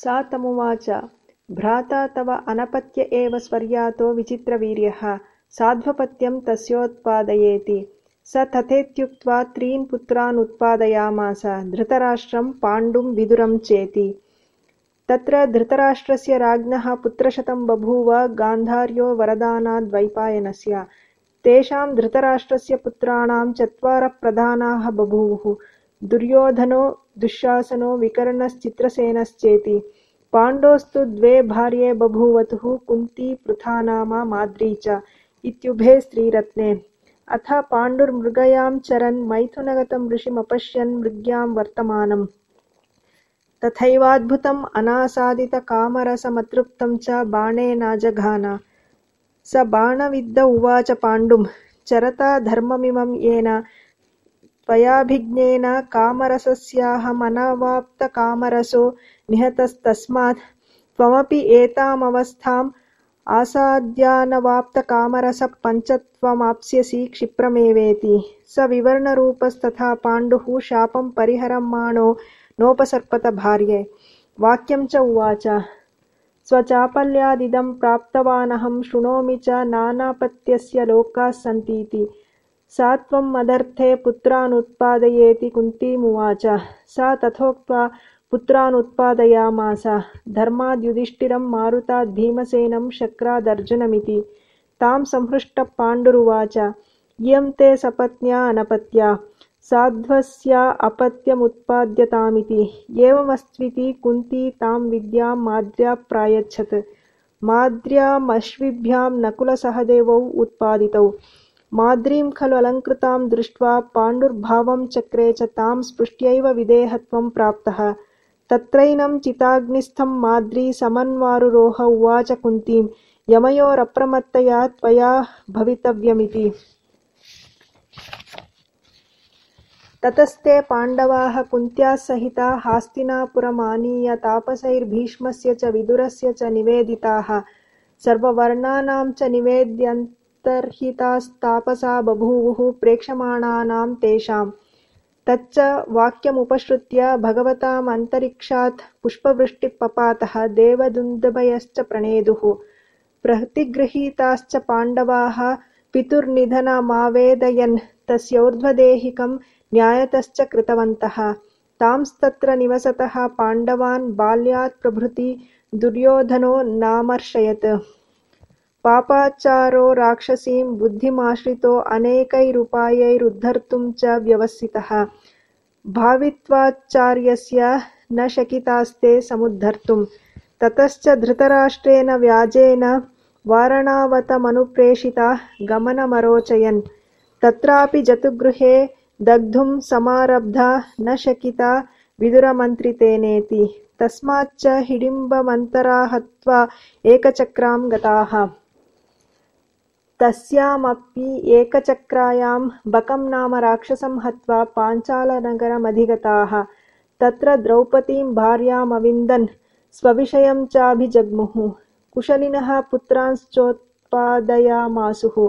सा तमुवाच। भ्राता तव अनपत्य एव स्वर्यातो विचित्रवीर्यः। साध्वपत्यं तस्योत्पादयेति। स तथेत्युक्त्वा त्रीन् पुत्रानुत्पादयामास। धृतराष्ट्रं पाण्डुं विदुरं चेति। तत्र धृतराष्ट्रस्य राज्ञः पुत्रशतं बभूव गान्धार्यो वरदानाद्वैपायनस्य तेषां धृतराष्ट्रस्य पुत्राणां चत्वारः प्रधानाः बभूवुः दुर्योधनो दुःशासनो विकर्णश्चित्रसेनश्चेति पाण्डोस्तु द्वे भार्ये बभूवतुः कुन्ती पृथानामा माद्री च इत्युभे स्त्रीरत्ने अथ पाण्डुर्मृगयां चरन् मैथुनगतं ऋषिमपश्यन् मृग्यां वर्तमानम् तथैवाद्भुतम् अनासादितकामरसमतृप्तं च बाणेनाजघान स बाणविद्ध उवाच पाण्डुं चरता धर्ममिमं येन त्वयाभिज्ञेन कामरसस्याहमनवाप्तकामरसो निहतस्तस्मात् त्वमपि एतामवस्थाम् आसाद्यानवाप्तकामरसः पञ्चत्वमाप्स्यसि क्षिप्रमेवेति। स विवर्णरूपस्तथा पाण्डुः शापं परिहरमाणो नोपसर्पत भार्ये वाक्यं च उवाच। स्वचापल्यादिदं प्राप्तवानहं शृणोमि च नानापत्यस्य लोकाः सन्तीति सा त्वं मदर्थे पुत्रानुत्पादयेति कुन्तीमुवाच सा तथोक्त्वा पुत्रानुत्पादयामास। धर्माद्युधिष्ठिरं मारुताद् भीमसेनं शक्रादर्जुनमिति। तां संहृष्टः पाण्डुरुवाच। इयं ते सपत्न्या अनपत्या। साध्वस्या अपत्यमुत्पाद्यतामिति। एवमस्त्विति कुन्ती तां विद्यां माद्र्या प्रायच्छत्। माद्र्यामश्विभ्यां नकुलसहदेवौ उत्पादितौ माद्रीं खलु अलङ्कृतां दृष्ट्वा पाण्डुर्भावं चक्रे च तां स्पृष्ट्यैव विदेहत्वं प्राप्तः। तत्रैनं चिताग्निस्थं माद्री समन्वारुरोह उवाच कुन्तीं यमयोरप्रमत्तया त्वया भवितव्यमिति। ततस्ते पाण्डवाः कुन्त्याः सहिता हास्तिनापुरमानीय तापसैर्भीष्मस्य च विदुरस्य च निवेदिताः। सर्ववर्णानां च निवेद्यन्तर्हितास्तापसा बभूवुः प्रेक्षमाणानां तेषां तच्च वाक्यमुपश्रुत्य भगवतामन्तरिक्षात् पुष्पवृष्टिपपातः देवदुन्दुभयश्च प्रणेदुः। प्रतिगृहीताश्च पाण्डवाः पितुर्निधनमावेदयन् तस्योर्ध्वदेहिकं न्यायतश्च कृतवन्तः। तांस्तत्र निवसतः पाण्डवान् बाल्यात्प्रभृति दुर्योधनो नामर्शयत् पापाचारो राक्षसीं बुद्धिमाश्रितो अनेकैरुपायैरुद्धर्तुं च व्यवसितः भावित्वाचार्यस्य न शकितास्ते समुद्धर्तुं। ततश्च धृतराष्ट्रेण व्याजेन वारणावतमनुप्रेषिता गमनमरोचयन्। तत्रापि जतुगृहे दग्धुं समारब्धा न शकिता विदुरमन्त्रितेनेति। तस्माच्च हिडिम्बमन्तरा हत्वा एकचक्रां गताः तस्यामपि एकचक्रायां बकं नाम राक्षसं हत्वा पाञ्चालनगरमधिगताः। तत्र द्रौपदीं भार्यामविन्दन् स्वविषयं चाभिजग्मुः। कुशलिनः पुत्रांश्चोत्पादयामासुः।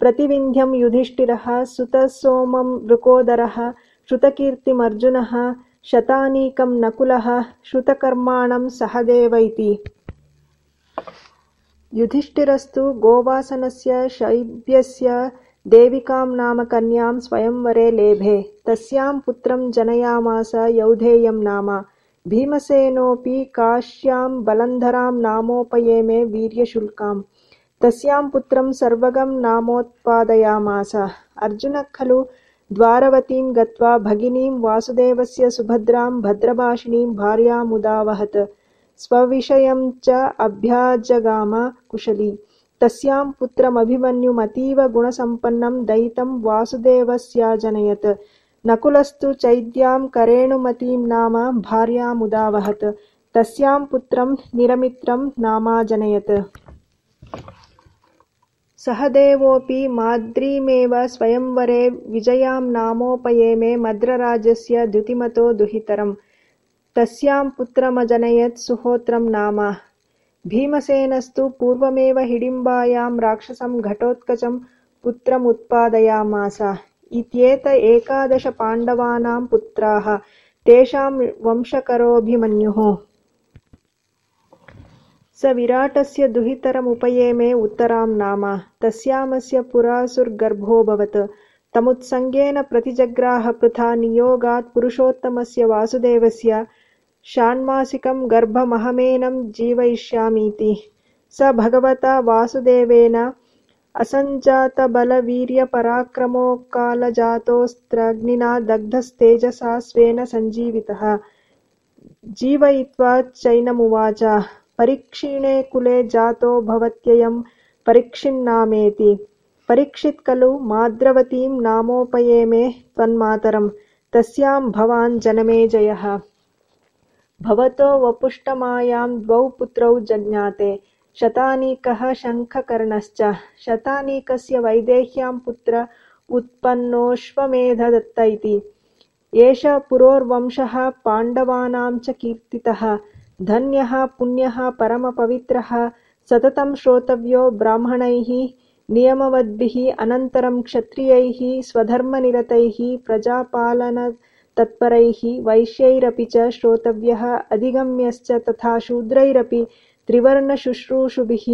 प्रतिविन्ध्यं युधिष्ठिरः सुतसोमं वृकोदरः श्रुतकीर्तिमर्जुनः शतानीकं नकुलः श्रुतकर्माणं सहदेव इति युधिष्ठिरस्तु गोवासनस्य शैब्यस्य देविकां नाम कन्यां स्वयंवरे लेभे तस्यां पुत्रं जनयामास यौधेयं नाम। भीमसेनोऽपि काश्यां बलन्धरां नामोपयेमे वीर्यशुल्काम्। तस्यां पुत्रं सर्वगं नामोत्पादयामास। अर्जुनः खलु द्वारवतीं गत्वा भगिनीं वासुदेवस्य सुभद्रां भद्रभाषिणीं भार्यामुदावहत् स्वविषयं च अभ्याजगाम कुशली। तस्यां पुत्रमभिमन्युमतीव गुणसम्पन्नं दयितं वासुदेवस्याजनयत्। नकुलस्तु चैद्यां करेणुमतीं नाम भार्यामुदावहत् तस्यां पुत्रं निरमित्रं नामाजनयत्। सहदेवोऽपि माद्रीमेव स्वयंवरे विजयां नामोपयेमे मद्रराजस्य द्युतिमतो दुहितरम् तस्यां पुत्रमजनयत् सुहोत्रं नाम। भीमसेनस्तु पूर्वमेव हिडिम्बायां राक्षसं घटोत्कचं पुत्रमुत्पादयामास। इत्येत एकादश पाण्डवानां पुत्राः तेषां वंशकरोऽभिमन्युः। स विराटस्य दुहितरमुपयेमे उत्तरां नाम। तस्यामस्य पुरासुर्गर्भोऽभवत् तमुत्सङ्गेन प्रतिजग्राह पृथा नियोगात् पुरुषोत्तमस्य वासुदेवस्य षाण्मासिकं गर्भमहमेनं जीवयिष्यामीति। स भगवता वासुदेवेन असञ्जातबलवीर्यपराक्रमोऽकालजातोऽस्त्रग्निना दग्धस्तेजसा स्वेन सञ्जीवितः। जीवयित्वा चैनमुवाच परीक्षिणे कुले जातो भवत्ययं परीक्षिन्नामेति। परीक्षित् खलु माद्रवतीं नामोपयेमे त्वन्मातरं तस्यां भवान् जनमेजयः भवतो वपुष्टमायां द्वौ पुत्रौ जज्ञाते शतानीकः शङ्खकर्णश्च? शतानीकस्य वैदेह्यां पुत्र उत्पन्नोऽश्वमेधदत्त इति। एष पुरोर्वंशः पाण्डवानां च कीर्तितः। धन्यः पुण्यः परमपवित्रः सततं श्रोतव्यो ब्राह्मणैः नियमवद्भिः अनन्तरं क्षत्रियैः स्वधर्मनिरतैः प्रजापालनतत्परैः वैश्यैरपि च श्रोतव्यः अधिगम्यश्च तथा शूद्रैरपि त्रिवर्णशुश्रूषुभिः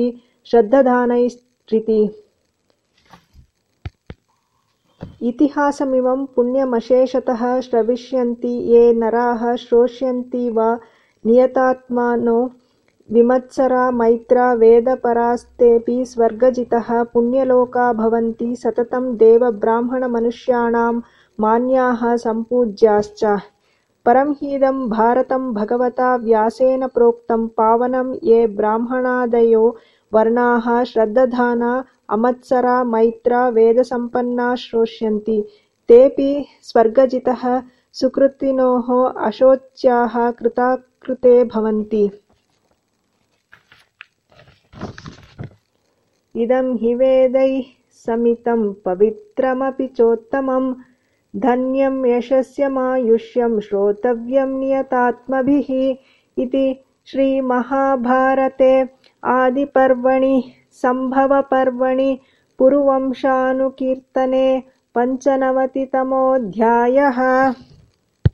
श्रद्धधानैरिति इतिहासमिमं पुण्यमशेषतः श्रविष्यन्ति ये नराः श्रोष्यन्ति वा नियतात्मानो विमत्सरा मैत्रा वेदपरास्तेऽपि स्वर्गजितः पुण्यलोका भवन्ति सततं देवब्राह्मणमनुष्याणां मान्याः सम्पूज्याश्च। परमहीदं भारतं भगवता व्यासेन प्रोक्तं पावनं ये ब्राह्मणादयो वर्णाः श्रद्दधाना अमत्सरा मैत्रा वेदसम्पन्ना श्रोष्यन्ति। तेऽपि स्वर्गजितः सुकृतिनोः अशोच्याः कृताकृते भवन्ति। इदं हि वेदैः समितं पवित्रमपि चोत्तमम् धन्यं यशस्यमायुष्यं श्रोतव्यं नियतात्मभिः इति श्रीमहाभारते आदिपर्वणि सम्भवपर्वणि पुरुवंशानुकीर्तने पञ्चनवतितमोऽध्यायः